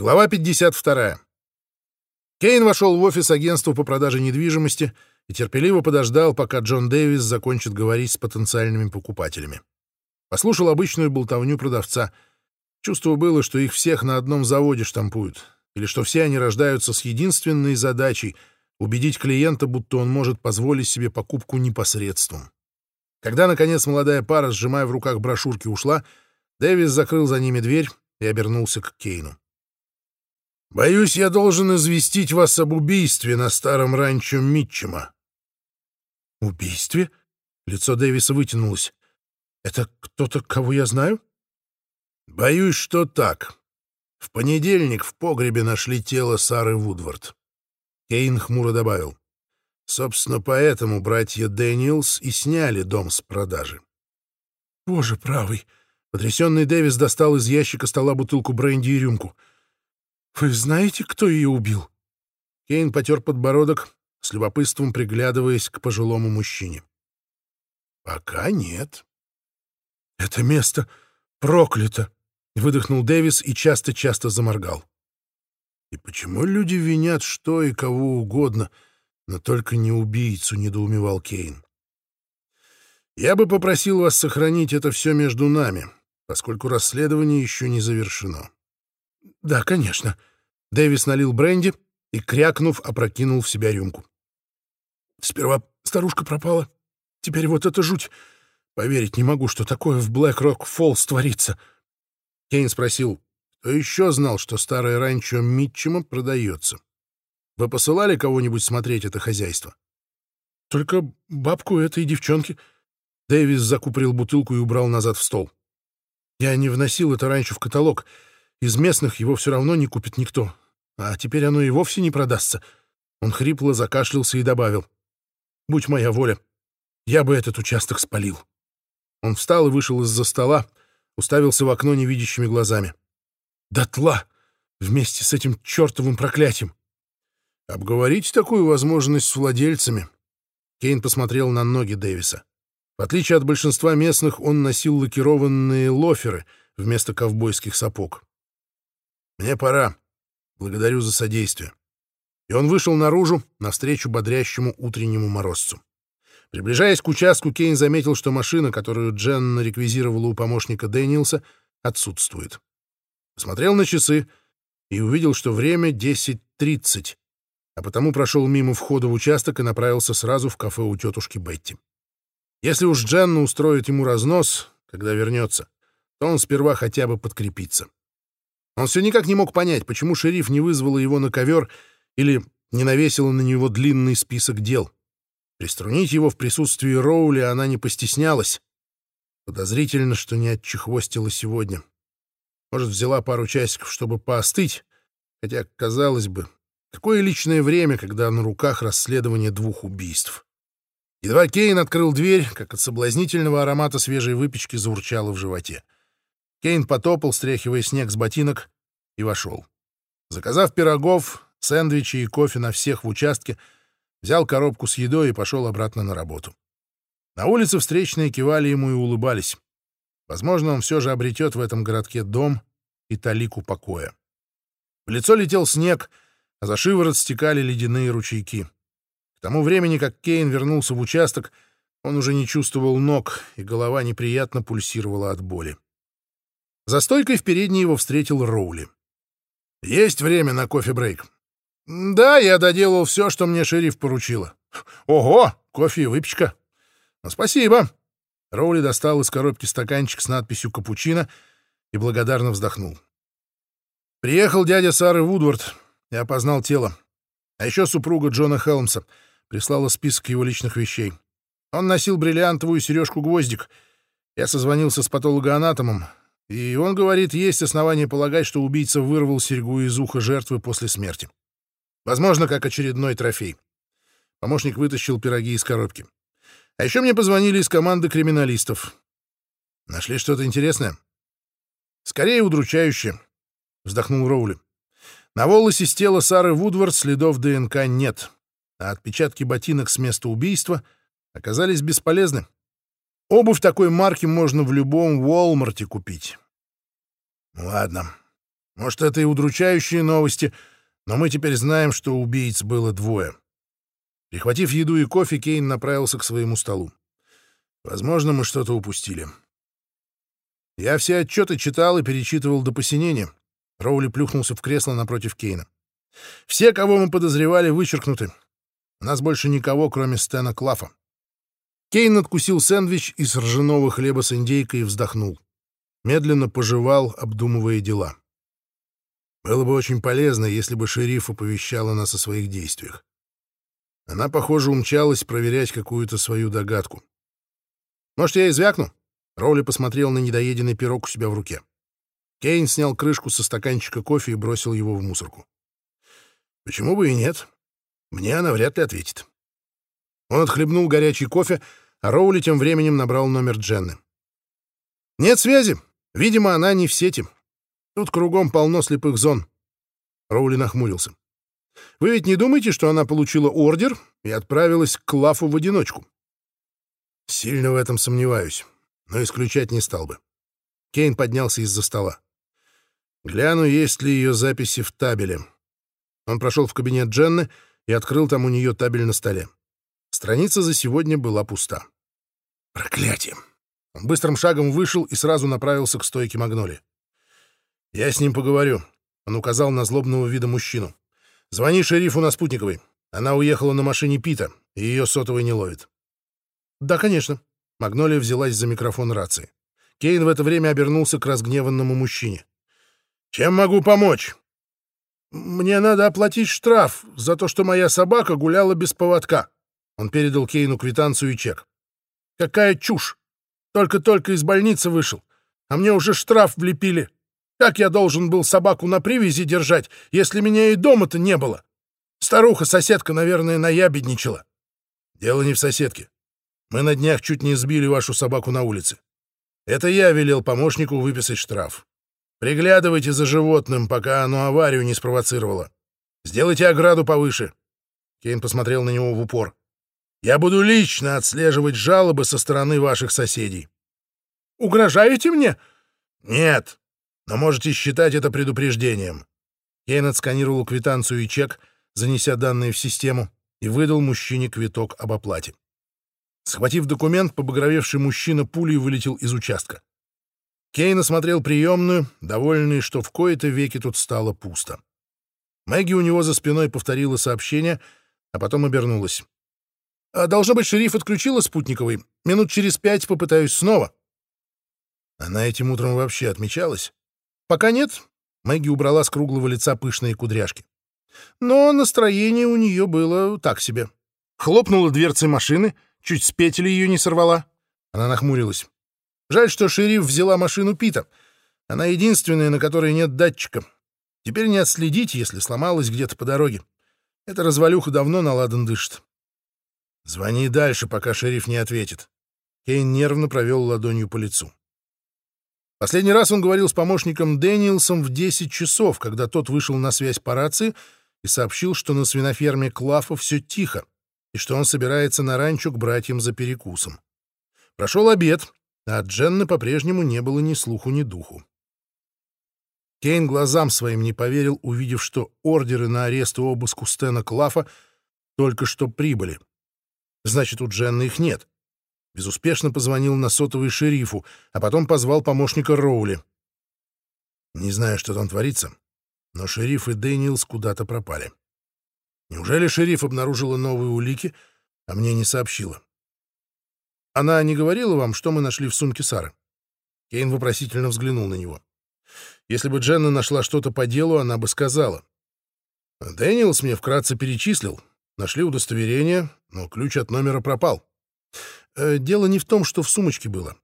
Глава 52. Кейн вошел в офис агентства по продаже недвижимости и терпеливо подождал, пока Джон Дэвис закончит говорить с потенциальными покупателями. Послушал обычную болтовню продавца. Чувство было, что их всех на одном заводе штампуют, или что все они рождаются с единственной задачей — убедить клиента, будто он может позволить себе покупку непосредством. Когда, наконец, молодая пара, сжимая в руках брошюрки, ушла, Дэвис закрыл за ними дверь и обернулся к Кейну. Боюсь, я должен известить вас об убийстве на старом ранчо Митчема. Убийстве? Лицо Дэвиса вытянулось. Это кто-то, кого я знаю? Боюсь, что так. В понедельник в погребе нашли тело Сары Вудвард. Кейн хмуро добавил. Собственно, поэтому братья Дэниелс и сняли дом с продажи. Боже правый! Потрясенный Дэвис достал из ящика стола бутылку бренди и рюмку — «Вы знаете, кто ее убил?» Кейн потер подбородок, с любопытством приглядываясь к пожилому мужчине. «Пока нет». «Это место проклято!» — выдохнул Дэвис и часто-часто заморгал. «И почему люди винят что и кого угодно, но только не убийцу?» — недоумевал Кейн. «Я бы попросил вас сохранить это все между нами, поскольку расследование еще не завершено». «Да, конечно». Дэвис налил бренди и, крякнув, опрокинул в себя рюмку. «Сперва старушка пропала. Теперь вот эта жуть. Поверить не могу, что такое в Блэк-Рок-Фоллс творится». Кейн спросил, кто еще знал, что старое ранчо Митчема продается. Вы посылали кого-нибудь смотреть это хозяйство? Только бабку этой девчонки. Дэвис закупорил бутылку и убрал назад в стол. Я не вносил это раньше в каталог — из местных его все равно не купит никто. А теперь оно и вовсе не продастся. Он хрипло закашлялся и добавил. «Будь моя воля, я бы этот участок спалил». Он встал и вышел из-за стола, уставился в окно невидящими глазами. «Дотла! Вместе с этим чертовым проклятием!» «Обговорить такую возможность с владельцами?» Кейн посмотрел на ноги Дэвиса. В отличие от большинства местных, он носил лакированные лоферы вместо ковбойских сапог. Мне пора. Благодарю за содействие. И он вышел наружу, навстречу бодрящему утреннему морозцу. Приближаясь к участку, Кейн заметил, что машина, которую Дженна реквизировала у помощника Дэниелса, отсутствует. Посмотрел на часы и увидел, что время 10.30, а потому прошел мимо входа в участок и направился сразу в кафе у тетушки Бетти. Если уж Дженна устроит ему разнос, когда вернется, то он сперва хотя бы подкрепится. Он все никак не мог понять, почему шериф не вызвала его на ковер или не навесила на него длинный список дел. Приструнить его в присутствии Роули она не постеснялась. Подозрительно, что не отчехвостила сегодня. Может, взяла пару часиков, чтобы поостыть, хотя, казалось бы, какое личное время, когда на руках расследование двух убийств. Едва Кейн открыл дверь, как от соблазнительного аромата свежей выпечки заурчало в животе. Кейн потопал, стряхивая снег с ботинок, и вошел. Заказав пирогов, сэндвичи и кофе на всех в участке, взял коробку с едой и пошел обратно на работу. На улице встречные кивали ему и улыбались. Возможно, он все же обретет в этом городке дом и талику покоя. В лицо летел снег, а за шиворот стекали ледяные ручейки. К тому времени, как Кейн вернулся в участок, он уже не чувствовал ног, и голова неприятно пульсировала от боли. За стойкой в передней его встретил Роули. «Есть время на кофе-брейк?» «Да, я доделал все, что мне шериф поручила». «Ого, кофе и выпечка». Ну, «Спасибо». Роули достал из коробки стаканчик с надписью «Капучино» и благодарно вздохнул. Приехал дядя Сары Вудвард и опознал тело. А еще супруга Джона Хелмса прислала список его личных вещей. Он носил бриллиантовую сережку-гвоздик. Я созвонился с патологоанатомом, и он говорит, есть основания полагать, что убийца вырвал серьгу из уха жертвы после смерти. Возможно, как очередной трофей. Помощник вытащил пироги из коробки. А еще мне позвонили из команды криминалистов. Нашли что-то интересное? Скорее удручающее, вздохнул Роули. На волосе с тела Сары Вудвард следов ДНК нет, а отпечатки ботинок с места убийства оказались бесполезны. Обувь такой марки можно в любом Уолмарте купить. Ладно. Может, это и удручающие новости, но мы теперь знаем, что убийц было двое. Прихватив еду и кофе, Кейн направился к своему столу. Возможно, мы что-то упустили. Я все отчеты читал и перечитывал до посинения. Роули плюхнулся в кресло напротив Кейна. Все, кого мы подозревали, вычеркнуты. У нас больше никого, кроме Стэна Клафа. Кейн откусил сэндвич из ржаного хлеба с индейкой и вздохнул. Медленно пожевал, обдумывая дела. Было бы очень полезно, если бы шериф оповещала нас о своих действиях. Она, похоже, умчалась проверять какую-то свою догадку. «Может, я извякну?» Роули посмотрел на недоеденный пирог у себя в руке. Кейн снял крышку со стаканчика кофе и бросил его в мусорку. «Почему бы и нет? Мне она вряд ли ответит». Он отхлебнул горячий кофе, а Роули тем временем набрал номер Дженны. «Нет связи. Видимо, она не в сети. Тут кругом полно слепых зон». Роули нахмурился. «Вы ведь не думаете, что она получила ордер и отправилась к Лафу в одиночку?» «Сильно в этом сомневаюсь, но исключать не стал бы». Кейн поднялся из-за стола. «Гляну, есть ли ее записи в табеле». Он прошел в кабинет Дженны и открыл там у нее табель на столе. Страница за сегодня была пуста. Проклятие! Он быстрым шагом вышел и сразу направился к стойке Магноли. «Я с ним поговорю», — он указал на злобного вида мужчину. «Звони шерифу на спутниковой. Она уехала на машине Пита, и ее сотовый не ловит». «Да, конечно». Магнолия взялась за микрофон рации. Кейн в это время обернулся к разгневанному мужчине. «Чем могу помочь?» «Мне надо оплатить штраф за то, что моя собака гуляла без поводка». Он передал Кейну квитанцию и чек. «Какая чушь! Только-только из больницы вышел, а мне уже штраф влепили. Как я должен был собаку на привязи держать, если меня и дома-то не было? Старуха-соседка, наверное, наябедничала». «Дело не в соседке. Мы на днях чуть не сбили вашу собаку на улице. Это я велел помощнику выписать штраф. Приглядывайте за животным, пока оно аварию не спровоцировало. Сделайте ограду повыше. Кейн посмотрел на него в упор. Я буду лично отслеживать жалобы со стороны ваших соседей. Угрожаете мне? Нет, но можете считать это предупреждением. Кейн отсканировал квитанцию и чек, занеся данные в систему, и выдал мужчине квиток об оплате. Схватив документ, побагровевший мужчина пулей вылетел из участка. Кейн осмотрел приемную, довольный, что в кои-то веки тут стало пусто. Мэгги у него за спиной повторила сообщение, а потом обернулась. «А «Должно быть, шериф отключила спутниковый. Минут через пять попытаюсь снова». Она этим утром вообще отмечалась? «Пока нет». Мэгги убрала с круглого лица пышные кудряшки. Но настроение у нее было так себе. Хлопнула дверцей машины, чуть с петель ее не сорвала. Она нахмурилась. Жаль, что шериф взяла машину Пита. Она единственная, на которой нет датчика. Теперь не отследить, если сломалась где-то по дороге. Эта развалюха давно на ладан дышит. Звони дальше, пока шериф не ответит. Кейн нервно провел ладонью по лицу. Последний раз он говорил с помощником Дэниелсом в 10 часов, когда тот вышел на связь по рации и сообщил, что на свиноферме Клафа все тихо, и что он собирается на ранчо к братьям за перекусом. Прошел обед, а от Дженны по-прежнему не было ни слуху, ни духу. Кейн глазам своим не поверил, увидев, что ордеры на арест и обыск у Стэна Клафа только что прибыли. Значит, у Дженны их нет. Безуспешно позвонил на сотовый шерифу, а потом позвал помощника Роули. Не знаю, что там творится, но шериф и Дэниелс куда-то пропали. Неужели шериф обнаружила новые улики, а мне не сообщила? Она не говорила вам, что мы нашли в сумке Сары?» Кейн вопросительно взглянул на него. «Если бы Дженна нашла что-то по делу, она бы сказала». Дэниелс мне вкратце перечислил. Нашли удостоверение, но ключ от номера пропал. Э, дело не в том, что в сумочке было,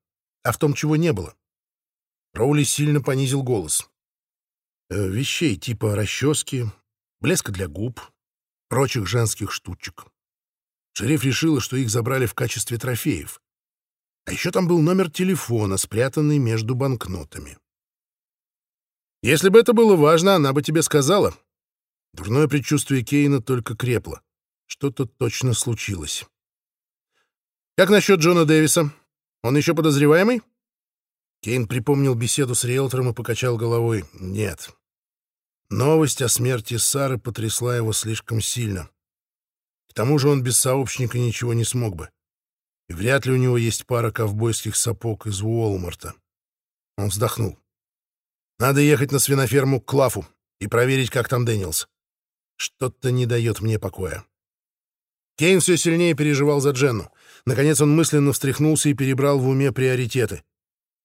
а в том, чего не было. Роули сильно понизил голос. Э, вещей типа расчески, блеска для губ, прочих женских штучек. Шериф решила, что их забрали в качестве трофеев. А еще там был номер телефона, спрятанный между банкнотами. Если бы это было важно, она бы тебе сказала. Дурное предчувствие Кейна только крепло. Что-то точно случилось. Как насчет Джона Дэвиса? Он еще подозреваемый? Кейн припомнил беседу с риэлтором и покачал головой. Нет, Новость о смерти Сары потрясла его слишком сильно. К тому же он без сообщника ничего не смог бы. И вряд ли у него есть пара ковбойских сапог из Уолмарта. Он вздохнул. Надо ехать на свиноферму к Клафу и проверить, как там Дэниелс. Что-то не дает мне покоя. Кейн все сильнее переживал за Дженну. Наконец он мысленно встряхнулся и перебрал в уме приоритеты.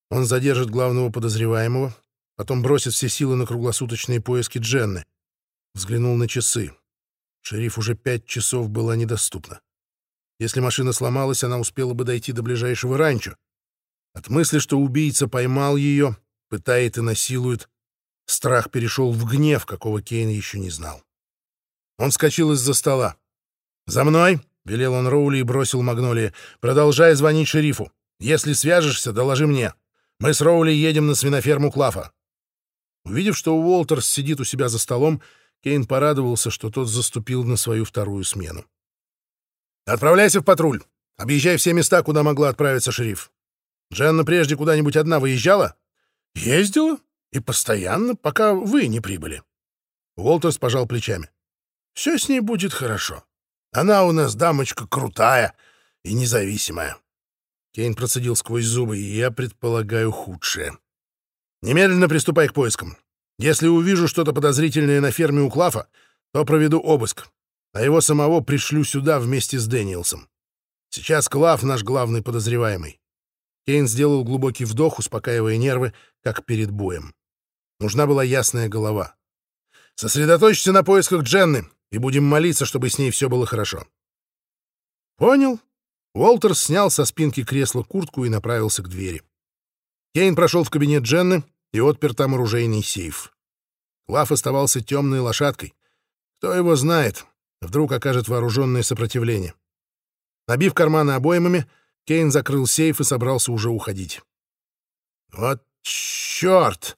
Он задержит главного подозреваемого, потом бросит все силы на круглосуточные поиски Дженны. Взглянул на часы. Шериф уже пять часов была недоступна. Если машина сломалась, она успела бы дойти до ближайшего ранчо. От мысли, что убийца поймал ее, пытает и насилует, страх перешел в гнев, какого Кейн еще не знал. Он вскочил из-за стола. «За мной!» — велел он Роули и бросил Магнолии. «Продолжай звонить шерифу. Если свяжешься, доложи мне. Мы с Роули едем на свиноферму Клафа». Увидев, что Уолтерс сидит у себя за столом, Кейн порадовался, что тот заступил на свою вторую смену. «Отправляйся в патруль. Объезжай все места, куда могла отправиться шериф. Дженна прежде куда-нибудь одна выезжала?» «Ездила. И постоянно, пока вы не прибыли». Уолтерс пожал плечами. «Все с ней будет хорошо. Она у нас дамочка крутая и независимая». Кейн процедил сквозь зубы, и я предполагаю худшее. «Немедленно приступай к поискам. Если увижу что-то подозрительное на ферме у Клафа, то проведу обыск, а его самого пришлю сюда вместе с Дэниелсом. Сейчас Клаф наш главный подозреваемый. Кейн сделал глубокий вдох, успокаивая нервы, как перед боем. Нужна была ясная голова. «Сосредоточься на поисках Дженны и будем молиться, чтобы с ней все было хорошо». «Понял». Уолтер снял со спинки кресла куртку и направился к двери. Кейн прошел в кабинет Дженны и отпер там оружейный сейф. Лав оставался темной лошадкой. Кто его знает, вдруг окажет вооруженное сопротивление. Набив карманы обоймами, Кейн закрыл сейф и собрался уже уходить. «Вот черт!»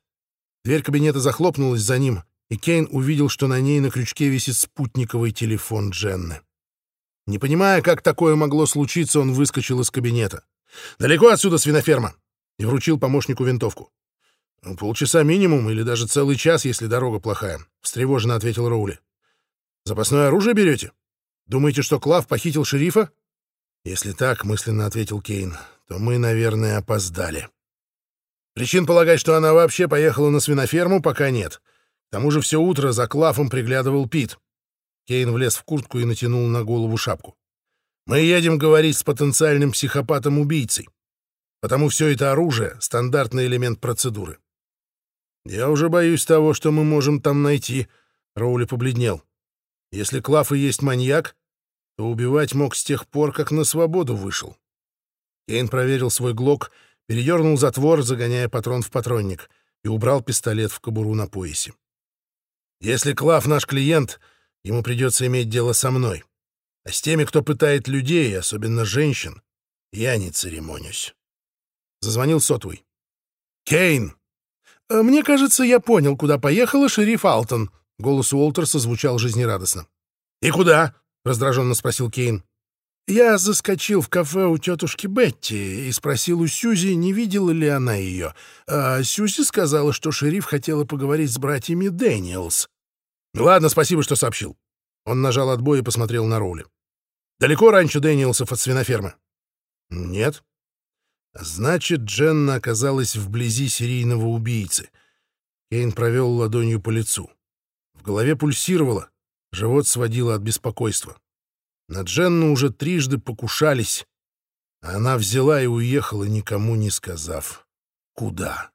Дверь кабинета захлопнулась за ним, и Кейн увидел, что на ней на крючке висит спутниковый телефон Дженны. Не понимая, как такое могло случиться, он выскочил из кабинета. «Далеко отсюда свиноферма!» и вручил помощнику винтовку. «Полчаса минимум, или даже целый час, если дорога плохая», — встревоженно ответил Роули. «Запасное оружие берете? Думаете, что Клав похитил шерифа?» «Если так», — мысленно ответил Кейн, — «то мы, наверное, опоздали». Причин полагать, что она вообще поехала на свиноферму, пока нет. К тому же все утро за Клафом приглядывал Пит. Кейн влез в куртку и натянул на голову шапку. «Мы едем говорить с потенциальным психопатом-убийцей. Потому все это оружие — стандартный элемент процедуры». «Я уже боюсь того, что мы можем там найти», — Роули побледнел. «Если Клаф и есть маньяк, то убивать мог с тех пор, как на свободу вышел. Кейн проверил свой глок, передернул затвор, загоняя патрон в патронник, и убрал пистолет в кобуру на поясе. «Если Клав наш клиент, ему придется иметь дело со мной. А с теми, кто пытает людей, особенно женщин, я не церемонюсь». Зазвонил сотовый. «Кейн!» «Э, «Мне кажется, я понял, куда поехала шериф Алтон», — голос Уолтерса звучал жизнерадостно. «И куда?» — раздраженно спросил Кейн. «Я заскочил в кафе у тетушки Бетти и спросил у Сюзи, не видела ли она ее. А Сюзи сказала, что шериф хотела поговорить с братьями Дэниелс. «Ладно, спасибо, что сообщил». Он нажал отбой и посмотрел на Роули. «Далеко раньше Дэниелсов от свинофермы?» «Нет». «Значит, Дженна оказалась вблизи серийного убийцы». Кейн провел ладонью по лицу. В голове пульсировало, Живот сводило от беспокойства. На Дженну уже трижды покушались, а она взяла и уехала, никому не сказав, куда.